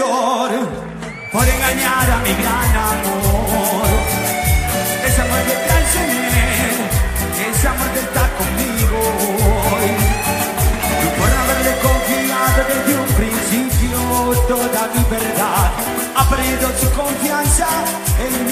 por engañar a mi gran amor. Ese amor que traicioné, ese amor que está conmigo hoy. Y por haberle confiado desde un principio toda mi verdad, ha perdido su confianza en mí.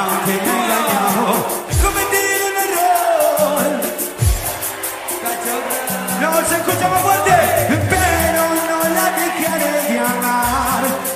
aunque te he engañado, he cometido un error. No se escucha más fuerte, pero no la dejaré de amar.